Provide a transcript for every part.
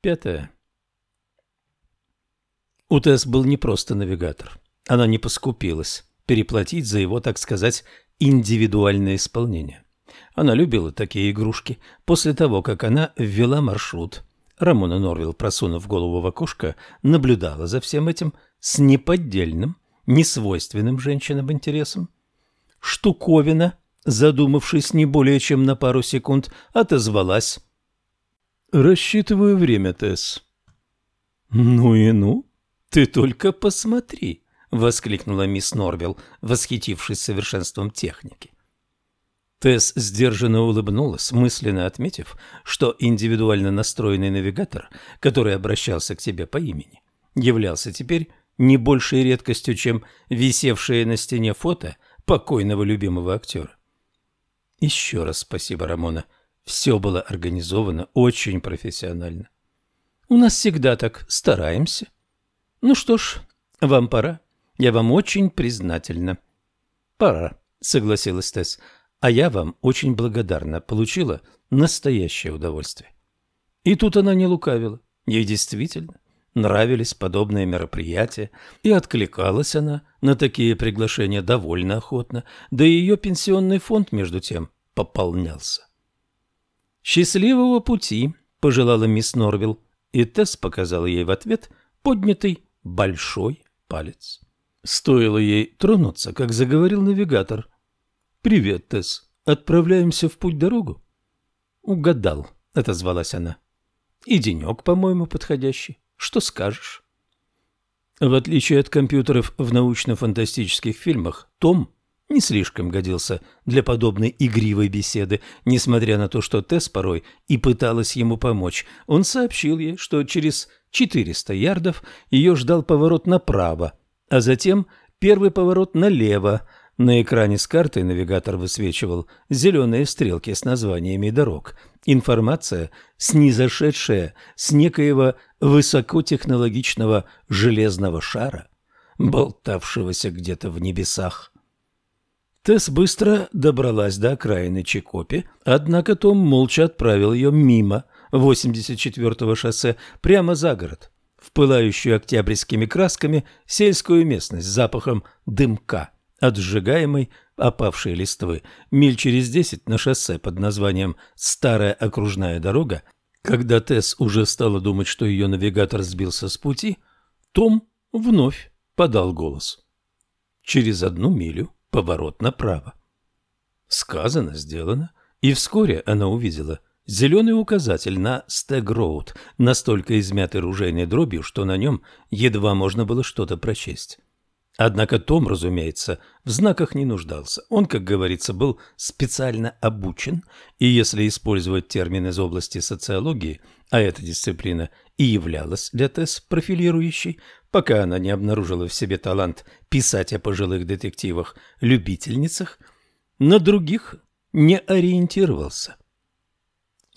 Пятое. У Тесс был не просто навигатор. Она не поскупилась переплатить за его, так сказать, индивидуальное исполнение. Она любила такие игрушки. После того, как она ввела маршрут, Рамона Норвилл, просунув голову в окошко, наблюдала за всем этим с неподдельным, несвойственным женщинам интересом. Штуковина, задумавшись не более чем на пару секунд, отозвалась. «Рассчитываю время, Тесс». «Ну и ну, ты только посмотри», — воскликнула мисс Норвилл, восхитившись совершенством техники. Тесс сдержанно улыбнулась, мысленно отметив, что индивидуально настроенный навигатор, который обращался к тебе по имени, являлся теперь не большей редкостью, чем висевшее на стене фото покойного любимого актера. Еще раз спасибо, Рамона. Все было организовано очень профессионально. У нас всегда так стараемся. Ну что ж, вам пора. Я вам очень признательна. Пора, согласилась Тесс. А я вам очень благодарна. Получила настоящее удовольствие. И тут она не лукавила. Ей действительно нравились подобные мероприятия, и откликалась она на такие приглашения довольно охотно, да и ее пенсионный фонд, между тем, пополнялся. «Счастливого пути!» – пожелала мисс Норвилл, и Тесс показала ей в ответ поднятый большой палец. Стоило ей тронуться, как заговорил навигатор. «Привет, Тесс. Отправляемся в путь-дорогу?» «Угадал», — отозвалась она. «И денек, по-моему, подходящий. Что скажешь?» В отличие от компьютеров в научно-фантастических фильмах, Том не слишком годился для подобной игривой беседы, несмотря на то, что Тесс порой и пыталась ему помочь. Он сообщил ей, что через 400 ярдов ее ждал поворот направо, а затем первый поворот налево. На экране с картой навигатор высвечивал зеленые стрелки с названиями дорог. Информация, снизошедшая с некоего высокотехнологичного железного шара, болтавшегося где-то в небесах. Тесс быстро добралась до окраины Чикопи, однако Том молча отправил ее мимо 84-го шоссе прямо за город, в пылающую октябрьскими красками сельскую местность с запахом дымка от сжигаемой опавшей листвы. Миль через десять на шоссе под названием «Старая окружная дорога», когда Тесс уже стала думать, что ее навигатор сбился с пути, Том вновь подал голос. Через одну милю поворот направо. Сказано, сделано, и вскоре она увидела зеленый указатель на Стэг-Роуд, настолько измятый ружейной дробью, что на нем едва можно было что-то прочесть. Однако Том, разумеется, в знаках не нуждался. Он, как говорится, был специально обучен, и если использовать термин из области социологии, а эта дисциплина и являлась для Тесс профилирующей, пока она не обнаружила в себе талант писать о пожилых детективах-любительницах, на других не ориентировался.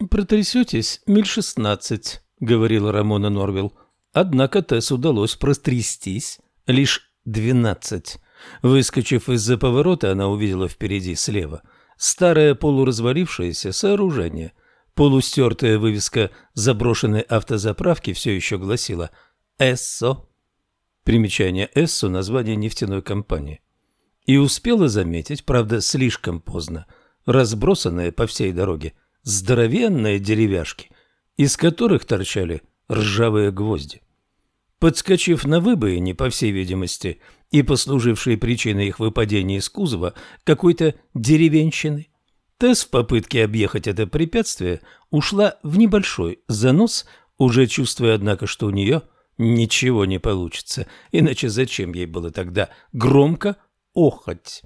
«Протрясетесь миль шестнадцать», — говорила Рамона Норвилл. Однако Тесс удалось прострястись лишь двенадцать. Выскочив из-за поворота, она увидела впереди слева старое полуразвалившееся сооружение. Полустертая вывеска заброшенной автозаправки все еще гласила «Эссо». Примечание «Эссо» – название нефтяной компании. И успела заметить, правда, слишком поздно, разбросанные по всей дороге здоровенные деревяшки, из которых торчали ржавые гвозди. Подскочив на выбоине, по всей видимости, и послужившей причиной их выпадения из кузова какой-то деревенщины, Тесс в попытке объехать это препятствие ушла в небольшой занос, уже чувствуя, однако, что у нее ничего не получится, иначе зачем ей было тогда громко охоть?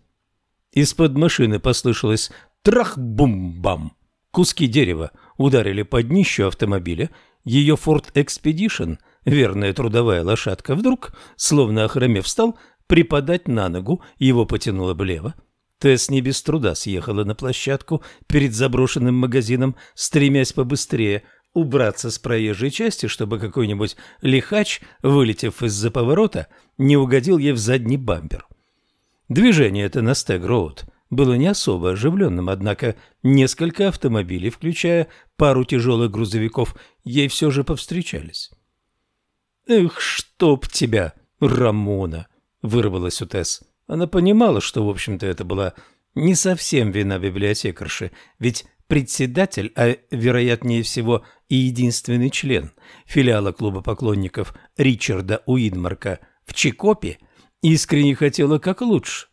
Из-под машины послышалось трах-бум-бам. Куски дерева ударили под днищу автомобиля, ее Ford Expedition верная трудовая лошадка, вдруг, словно охромев, встал припадать на ногу, его потянуло влево. Тесс не без труда съехала на площадку перед заброшенным магазином, стремясь побыстрее убраться с проезжей части, чтобы какой-нибудь лихач, вылетев из-за поворота, не угодил ей в задний бампер. Движение это на Стэг-Роуд было не особо оживленным, однако несколько автомобилей, включая пару тяжелых грузовиков, ей все же повстречались. «Эх, чтоб тебя, Рамона!» — вырвалась у Тесс. Она понимала, что, в общем-то, это была не совсем вина библиотекарши, ведь председатель, а вероятнее всего и единственный член филиала клуба поклонников Ричарда Уидмарка в Чикопе, искренне хотела как лучше.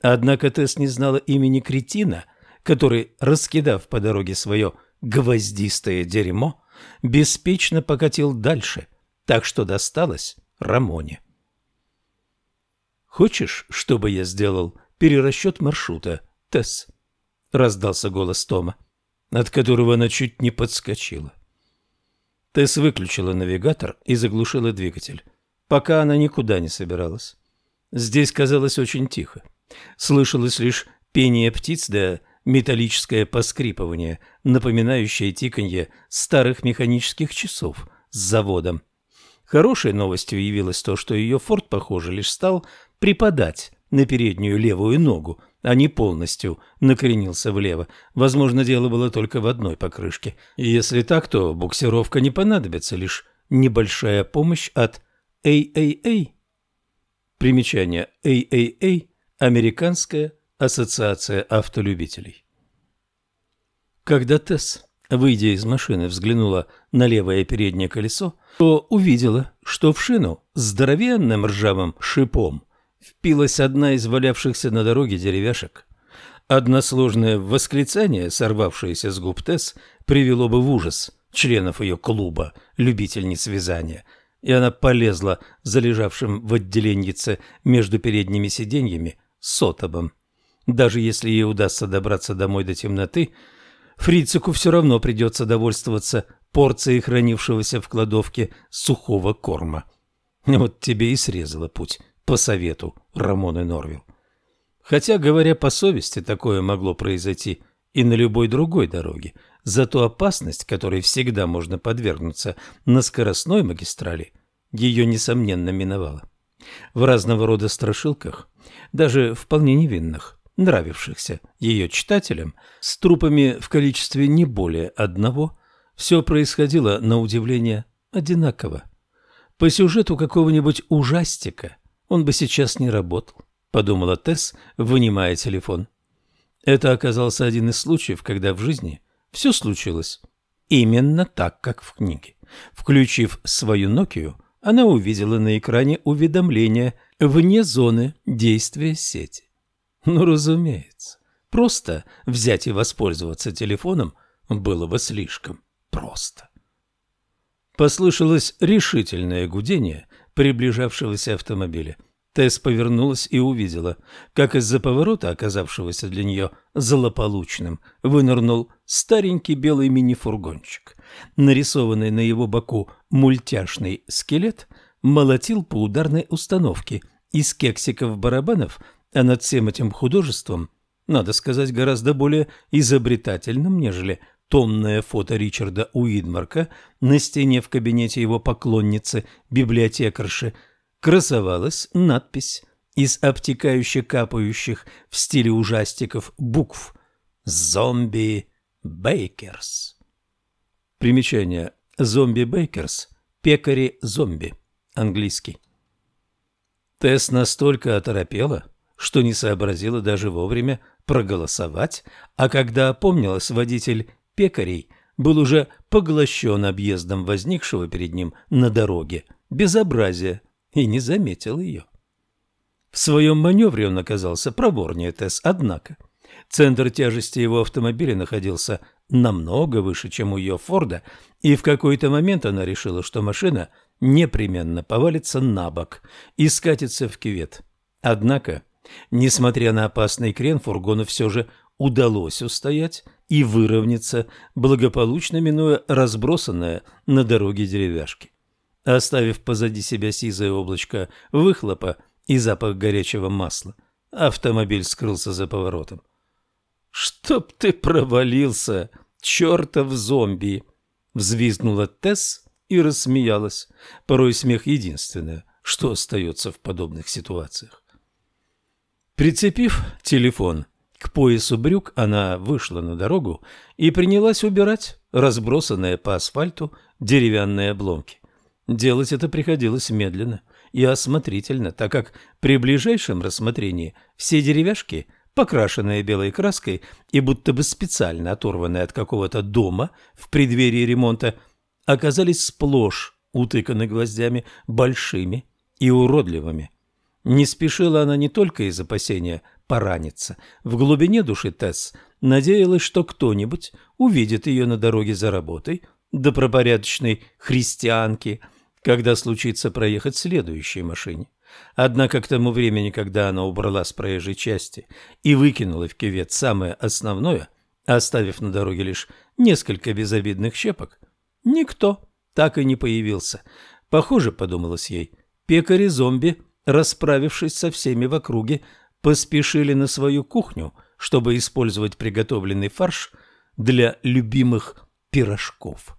Однако Тесс не знала имени кретина, который, раскидав по дороге свое гвоздистое дерьмо, беспечно покатил дальше, так что досталось Рамоне. «Хочешь, чтобы я сделал перерасчет маршрута, Тесс?» — раздался голос Тома, от которого она чуть не подскочила. Тесс выключила навигатор и заглушила двигатель, пока она никуда не собиралась. Здесь казалось очень тихо. Слышалось лишь пение птиц да металлическое поскрипывание, напоминающее тиканье старых механических часов с заводом. Хорошей новостью явилось то, что ее форт, похоже, лишь стал припадать на переднюю левую ногу, а не полностью накренился влево. Возможно, дело было только в одной покрышке. Если так, то буксировка не понадобится, лишь небольшая помощь от AAA. Примечание AAA – Американская ассоциация автолюбителей. Когда Тесс, выйдя из машины, взглянула на левое переднее колесо, то увидела, что в шину здоровенным ржавым шипом впилась одна из валявшихся на дороге деревяшек. Односложное восклицание, сорвавшееся с губ Тесс, привело бы в ужас членов ее клуба, любительниц вязания, и она полезла за лежавшим в отделеннице между передними сиденьями сотовым. Даже если ей удастся добраться домой до темноты, Фрицику все равно придется довольствоваться порцией хранившегося в кладовке сухого корма. Вот тебе и срезала путь по совету Рамоны Норвилл. Хотя, говоря по совести, такое могло произойти и на любой другой дороге, зато опасность, которой всегда можно подвергнуться на скоростной магистрали, ее, несомненно, миновала. В разного рода страшилках, даже вполне невинных, нравившихся ее читателям, с трупами в количестве не более одного, все происходило, на удивление, одинаково. По сюжету какого-нибудь ужастика – он бы сейчас не работал, подумала Тесс, вынимая телефон. Это оказался один из случаев, когда в жизни все случилось именно так, как в книге. Включив свою Nokia, она увидела на экране уведомление вне зоны действия сети. Ну, разумеется, просто взять и воспользоваться телефоном было бы слишком просто. Послышалось решительное гудение, приближавшегося автомобиля. Тесс повернулась и увидела, как из-за поворота, оказавшегося для нее злополучным, вынырнул старенький белый мини-фургончик. Нарисованный на его боку мультяшный скелет молотил по ударной установке из кексиков-барабанов, а над всем этим художеством, надо сказать, гораздо более изобретательным, нежели томное фото Ричарда Уидмарка на стене в кабинете его поклонницы, библиотекарши, красовалась надпись из обтекающе капающих в стиле ужастиков букв «Zombie Bakers». Примечание «Zombie Bakers» – пекари-зомби, английский. Тесс настолько оторопела, что не сообразила даже вовремя проголосовать, а когда опомнилась, водитель пекарей был уже поглощен объездом возникшего перед ним на дороге безобразия и не заметил ее. В своем маневре он оказался проворнее Тесс, однако центр тяжести его автомобиля находился намного выше, чем у ее Форда, и в какой-то момент она решила, что машина непременно повалится на бок и скатится в кювет. Однако, несмотря на опасный крен, фургону все же удалось устоять и выровняться, благополучно минуя разбросанное на дороге деревяшки. Оставив позади себя сизое облачко выхлопа и запах горячего масла, автомобиль скрылся за поворотом. «Чтоб ты провалился, чертов зомби!» Взвизгнула Тесс и рассмеялась. Порой смех единственное, что остается в подобных ситуациях. Прицепив телефон К поясу брюк она вышла на дорогу и принялась убирать разбросанные по асфальту деревянные обломки. Делать это приходилось медленно и осмотрительно, так как при ближайшем рассмотрении все деревяшки, покрашенные белой краской и будто бы специально оторванные от какого-то дома в преддверии ремонта, оказались сплошь утыканы гвоздями большими и уродливыми. Не спешила она не только из опасения пораниться. В глубине души Тесс надеялась, что кто-нибудь увидит ее на дороге за работой, добропорядочной христианки, когда случится проехать следующей машине. Однако к тому времени, когда она убрала с проезжей части и выкинула в кювет самое основное, оставив на дороге лишь несколько безобидных щепок, никто так и не появился. Похоже, подумалось ей, пекари-зомби – расправившись со всеми в округе, поспешили на свою кухню, чтобы использовать приготовленный фарш для любимых пирожков.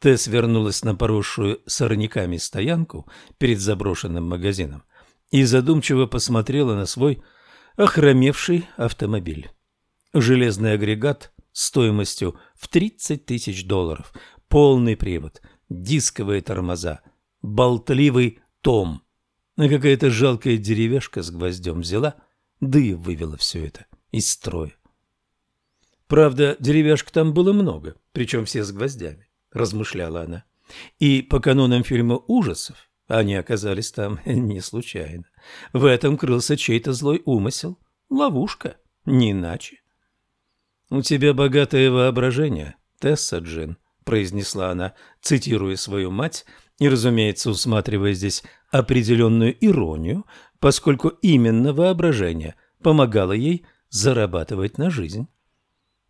Тесс вернулась на поросшую сорняками стоянку перед заброшенным магазином и задумчиво посмотрела на свой охромевший автомобиль. Железный агрегат стоимостью в 30 тысяч долларов, полный привод, дисковые тормоза, болтливый том – а какая-то жалкая деревяшка с гвоздем взяла, да и вывела все это из строя. Правда, деревяшек там было много, причем все с гвоздями, размышляла она. И по канонам фильма ужасов они оказались там не случайно. В этом крылся чей-то злой умысел, ловушка, не иначе. «У тебя богатое воображение, Тесса Джин», — произнесла она, цитируя свою мать и, разумеется, усматривая здесь определенную иронию, поскольку именно воображение помогало ей зарабатывать на жизнь.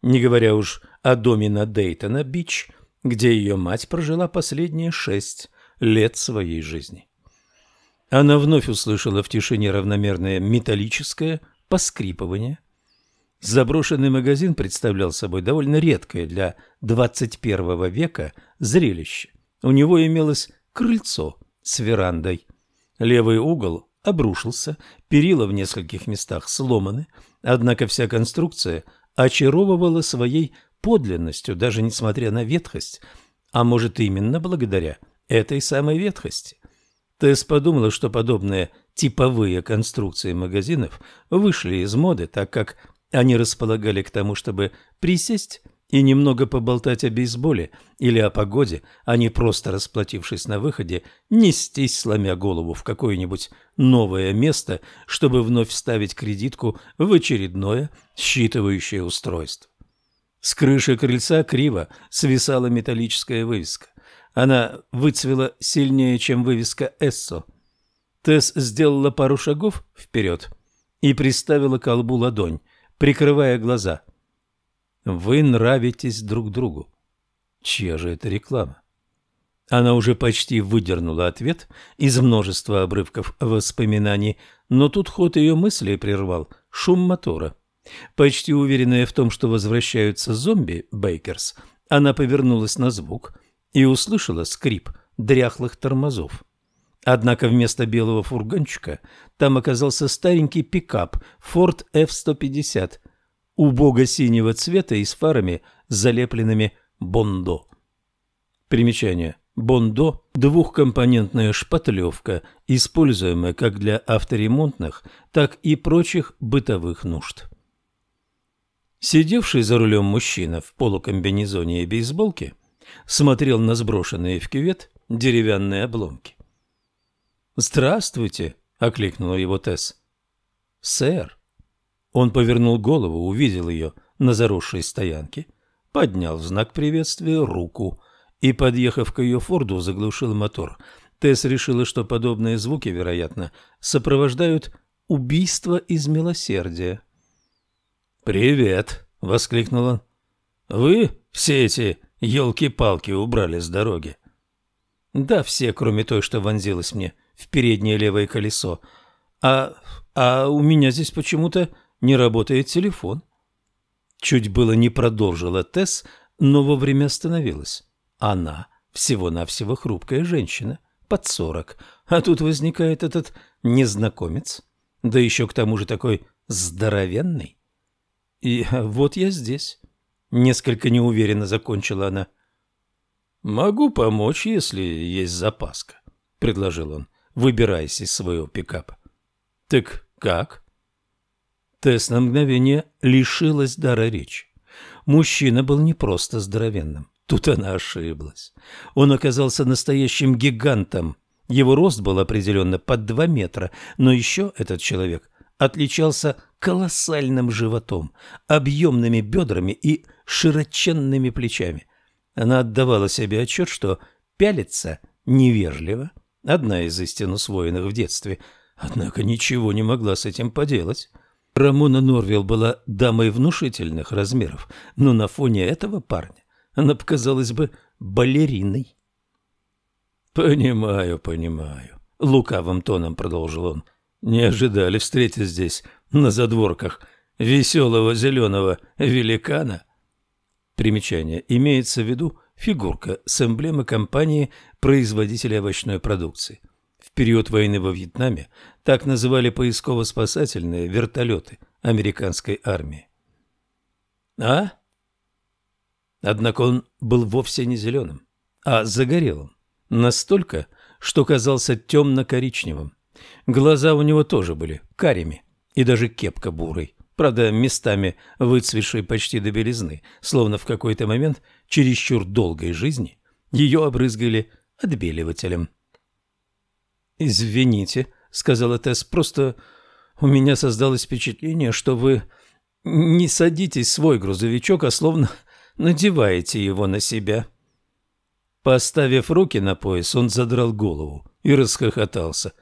Не говоря уж о доме на Дейтона-Бич, где ее мать прожила последние шесть лет своей жизни. Она вновь услышала в тишине равномерное металлическое поскрипывание. Заброшенный магазин представлял собой довольно редкое для 21 века зрелище. У него имелось крыльцо с верандой. Левый угол обрушился, перила в нескольких местах сломаны, однако вся конструкция очаровывала своей подлинностью, даже несмотря на ветхость, а может именно благодаря этой самой ветхости. Тесс подумала, что подобные типовые конструкции магазинов вышли из моды, так как они располагали к тому, чтобы присесть и немного поболтать о бейсболе или о погоде, а не просто расплатившись на выходе, нестись, сломя голову в какое-нибудь новое место, чтобы вновь вставить кредитку в очередное считывающее устройство. С крыши крыльца криво свисала металлическая вывеска. Она выцвела сильнее, чем вывеска «Эссо». Тесс сделала пару шагов вперед и приставила к колбу ладонь, прикрывая глаза – вы нравитесь друг другу. Чья же это реклама? Она уже почти выдернула ответ из множества обрывков воспоминаний, но тут ход ее мыслей прервал шум мотора. Почти уверенная в том, что возвращаются зомби Бейкерс, она повернулась на звук и услышала скрип дряхлых тормозов. Однако вместо белого фургончика там оказался старенький пикап Ford F-150 убого-синего цвета и с фарами, залепленными бондо. Примечание. Бондо – двухкомпонентная шпатлевка, используемая как для авторемонтных, так и прочих бытовых нужд. Сидевший за рулем мужчина в полукомбинезоне и бейсболке смотрел на сброшенные в кювет деревянные обломки. «Здравствуйте!» – окликнула его Тесс. «Сэр!» Он повернул голову, увидел ее на заросшей стоянке, поднял в знак приветствия руку и, подъехав к ее форду, заглушил мотор. Тесс решила, что подобные звуки, вероятно, сопровождают убийство из милосердия. «Привет!» — воскликнул он. «Вы все эти елки-палки убрали с дороги?» «Да, все, кроме той, что вонзилась мне в переднее левое колесо. А, а у меня здесь почему-то не работает телефон. Чуть было не продолжила Тесс, но вовремя остановилась. Она всего-навсего хрупкая женщина, под сорок, а тут возникает этот незнакомец, да еще к тому же такой здоровенный. И вот я здесь. Несколько неуверенно закончила она. «Могу помочь, если есть запаска», — предложил он, выбираясь из своего пикапа. «Так как?» Тесс на мгновение лишилась дара речи. Мужчина был не просто здоровенным. Тут она ошиблась. Он оказался настоящим гигантом. Его рост был определенно под два метра, но еще этот человек отличался колоссальным животом, объемными бедрами и широченными плечами. Она отдавала себе отчет, что пялиться невежливо, одна из истин усвоенных в детстве, однако ничего не могла с этим поделать. Рамона Норвилл была дамой внушительных размеров, но на фоне этого парня она показалась бы балериной. «Понимаю, понимаю», — лукавым тоном продолжил он. «Не ожидали встретить здесь, на задворках, веселого зеленого великана?» Примечание. Имеется в виду фигурка с эмблемой компании производителя овощной продукции. В период войны во Вьетнаме так называли поисково-спасательные вертолеты американской армии. А? Однако он был вовсе не зеленым, а загорелым. Настолько, что казался темно-коричневым. Глаза у него тоже были карими, и даже кепка бурой, правда, местами выцветшей почти до белизны, словно в какой-то момент чересчур долгой жизни ее обрызгали отбеливателем. «Извините», — сказала Тесс, — «просто у меня создалось впечатление, что вы не садитесь свой грузовичок, а словно надеваете его на себя». Поставив руки на пояс, он задрал голову и расхохотался.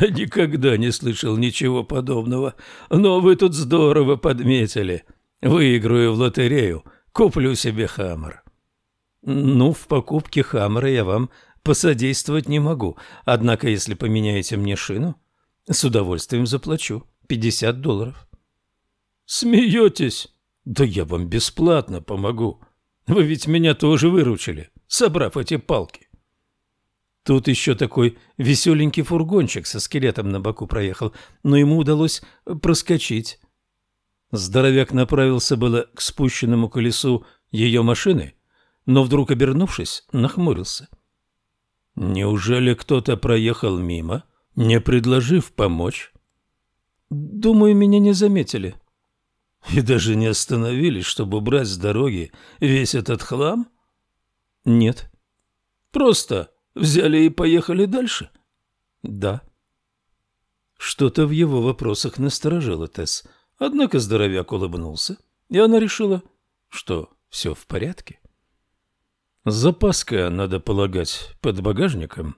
«Никогда не слышал ничего подобного, но вы тут здорово подметили. Выиграю в лотерею, куплю себе хаммер». «Ну, в покупке хаммера я вам посодействовать не могу, однако если поменяете мне шину, с удовольствием заплачу пятьдесят долларов». «Смеетесь? Да я вам бесплатно помогу. Вы ведь меня тоже выручили» собрав эти палки. Тут еще такой веселенький фургончик со скелетом на боку проехал, но ему удалось проскочить. Здоровяк направился было к спущенному колесу ее машины, но вдруг, обернувшись, нахмурился. «Неужели кто-то проехал мимо, не предложив помочь?» «Думаю, меня не заметили». «И даже не остановились, чтобы убрать с дороги весь этот хлам?» Нет. Просто взяли и поехали дальше? Да. Что-то в его вопросах насторожило Тесс. Однако здоровяк улыбнулся, и она решила, что все в порядке. Запаска, надо полагать, под багажником?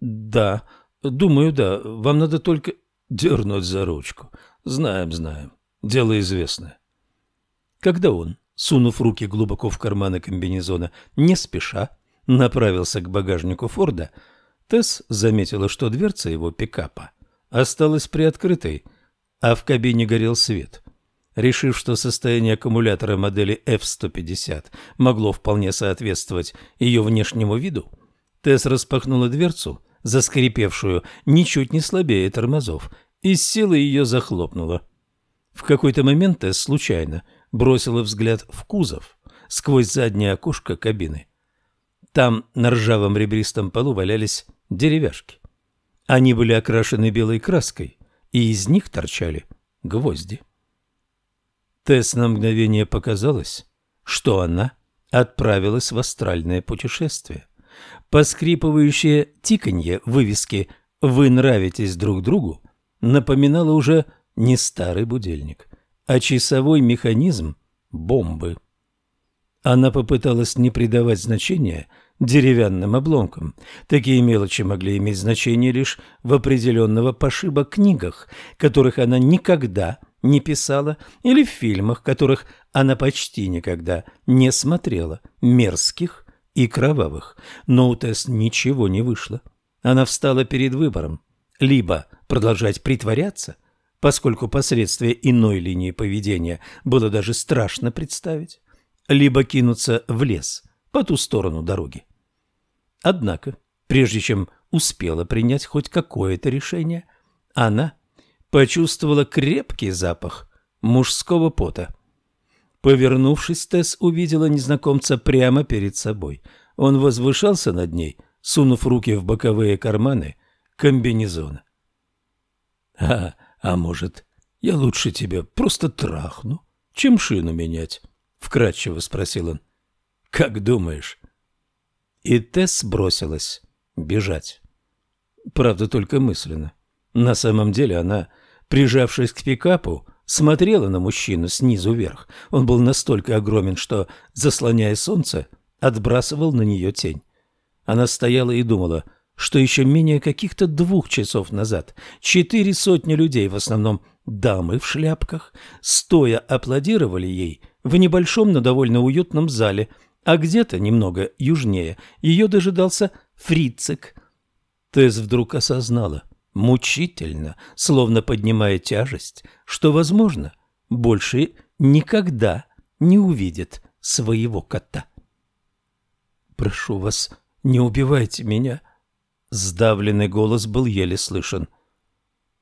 Да, думаю, да. Вам надо только дернуть за ручку. Знаем, знаем. Дело известное. Когда он сунув руки глубоко в карманы комбинезона, не спеша, направился к багажнику Форда, Тесс заметила, что дверца его пикапа осталась приоткрытой, а в кабине горел свет. Решив, что состояние аккумулятора модели F-150 могло вполне соответствовать ее внешнему виду, Тесс распахнула дверцу, заскрипевшую ничуть не слабее тормозов, и с силой ее захлопнула. В какой-то момент Тесс случайно бросила взгляд в кузов сквозь заднее окошко кабины. Там на ржавом ребристом полу валялись деревяшки. Они были окрашены белой краской, и из них торчали гвозди. Тесс на мгновение показалось, что она отправилась в астральное путешествие. Поскрипывающее тиканье вывески «Вы нравитесь друг другу» напоминало уже не старый будильник, а часовой механизм бомбы. Она попыталась не придавать значения деревянным обломкам. Такие мелочи могли иметь значение лишь в определенного пошиба книгах, которых она никогда не писала, или в фильмах, которых она почти никогда не смотрела, мерзких и кровавых. Но у Тесс ничего не вышло. Она встала перед выбором. Либо продолжать притворяться, поскольку последствия иной линии поведения было даже страшно представить, либо кинуться в лес по ту сторону дороги. Однако, прежде чем успела принять хоть какое-то решение, она почувствовала крепкий запах мужского пота. Повернувшись, Тесс увидела незнакомца прямо перед собой. Он возвышался над ней, сунув руки в боковые карманы комбинезона. «А, а может, я лучше тебя просто трахну, чем шину менять?» — вкратчиво спросил он. «Как думаешь?» И Тесс бросилась бежать. Правда, только мысленно. На самом деле она, прижавшись к пикапу, смотрела на мужчину снизу вверх. Он был настолько огромен, что, заслоняя солнце, отбрасывал на нее тень. Она стояла и думала, что еще менее каких-то двух часов назад четыре сотни людей, в основном дамы в шляпках, стоя аплодировали ей в небольшом, но довольно уютном зале, а где-то немного южнее ее дожидался фрицик. Тесс вдруг осознала, мучительно, словно поднимая тяжесть, что, возможно, больше никогда не увидит своего кота. «Прошу вас, не убивайте меня!» Сдавленный голос был еле слышен.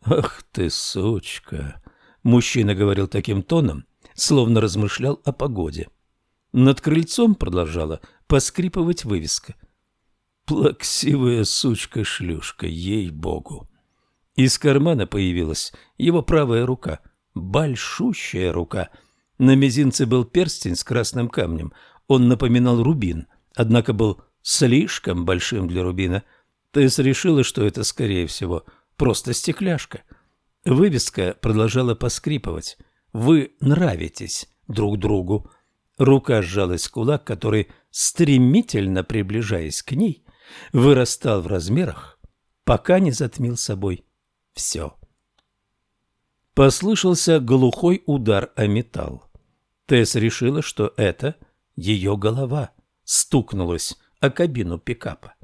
«Ах ты, сучка!» Мужчина говорил таким тоном, словно размышлял о погоде. Над крыльцом продолжала поскрипывать вывеска. «Плаксивая сучка-шлюшка, ей-богу!» Из кармана появилась его правая рука, большущая рука. На мизинце был перстень с красным камнем. Он напоминал рубин, однако был слишком большим для рубина. Тесс решила, что это, скорее всего, просто стекляшка. Вывеска продолжала поскрипывать. «Вы нравитесь друг другу». Рука сжалась в кулак, который, стремительно приближаясь к ней, вырастал в размерах, пока не затмил собой все. Послышался глухой удар о металл. Тесс решила, что это ее голова стукнулась о кабину пикапа.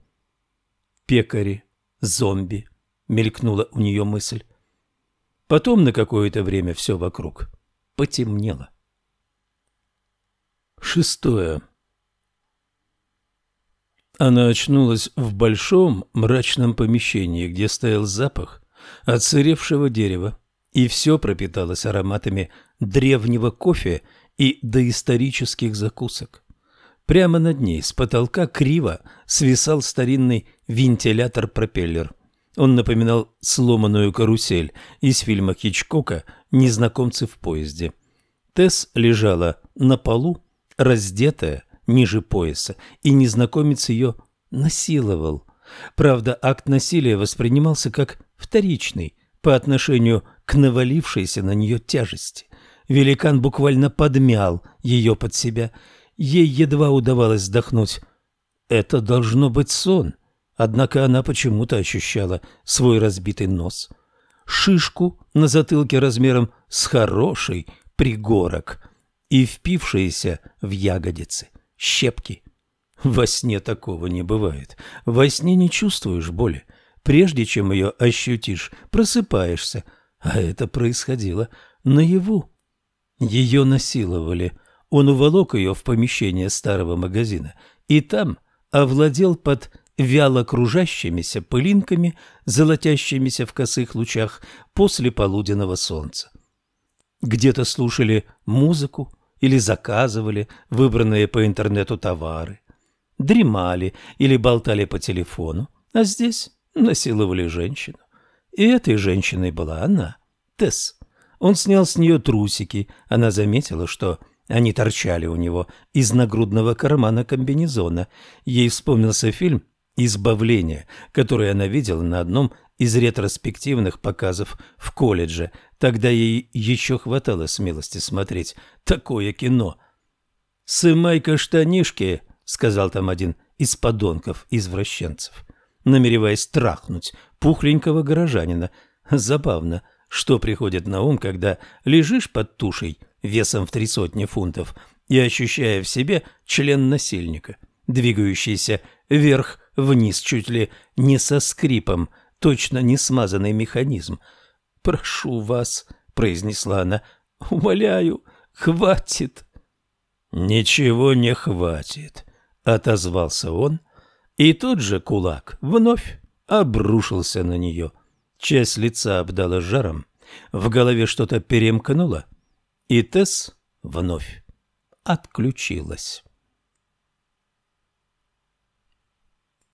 «Пекари, зомби», — мелькнула у нее мысль. Потом на какое-то время все вокруг потемнело. Шестое. Она очнулась в большом мрачном помещении, где стоял запах отсыревшего дерева, и все пропиталось ароматами древнего кофе и доисторических закусок. Прямо над ней с потолка криво свисал старинный вентилятор-пропеллер. Он напоминал сломанную карусель из фильма Хичкока «Незнакомцы в поезде». Тесс лежала на полу, раздетая ниже пояса, и незнакомец ее насиловал. Правда, акт насилия воспринимался как вторичный по отношению к навалившейся на нее тяжести. Великан буквально подмял ее под себя. Ей едва удавалось вздохнуть. Это должно быть сон. Однако она почему-то ощущала свой разбитый нос. Шишку на затылке размером с хороший пригорок и впившиеся в ягодицы щепки. Во сне такого не бывает. Во сне не чувствуешь боли. Прежде чем ее ощутишь, просыпаешься. А это происходило наяву. Ее насиловали. Он уволок ее в помещение старого магазина. И там овладел под вяло кружащимися пылинками, золотящимися в косых лучах после полуденного солнца. Где-то слушали музыку или заказывали выбранные по интернету товары дремали или болтали по телефону, а здесь насиловали женщину. И этой женщиной была она, Тесс. Он снял с нее трусики, она заметила, что они торчали у него из нагрудного кармана комбинезона. Ей вспомнился фильм «Избавление», который она видела на одном из ретроспективных показов в колледже. Тогда ей еще хватало смелости смотреть такое кино. «Сымай-ка штанишки», сказал там один из подонков-извращенцев, намереваясь трахнуть пухленького горожанина. Забавно, что приходит на ум, когда лежишь под тушей весом в три сотни фунтов и ощущая в себе член насильника, двигающийся вверх-вниз чуть ли не со скрипом, точно не смазанный механизм. «Прошу вас», — произнесла она, — «умоляю, хватит». «Ничего не хватит», отозвался он, и тот же кулак вновь обрушился на нее. Часть лица обдала жаром, в голове что-то перемкнуло, И Тесс вновь отключилась.